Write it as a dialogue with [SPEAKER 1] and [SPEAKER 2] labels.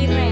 [SPEAKER 1] Green Rain.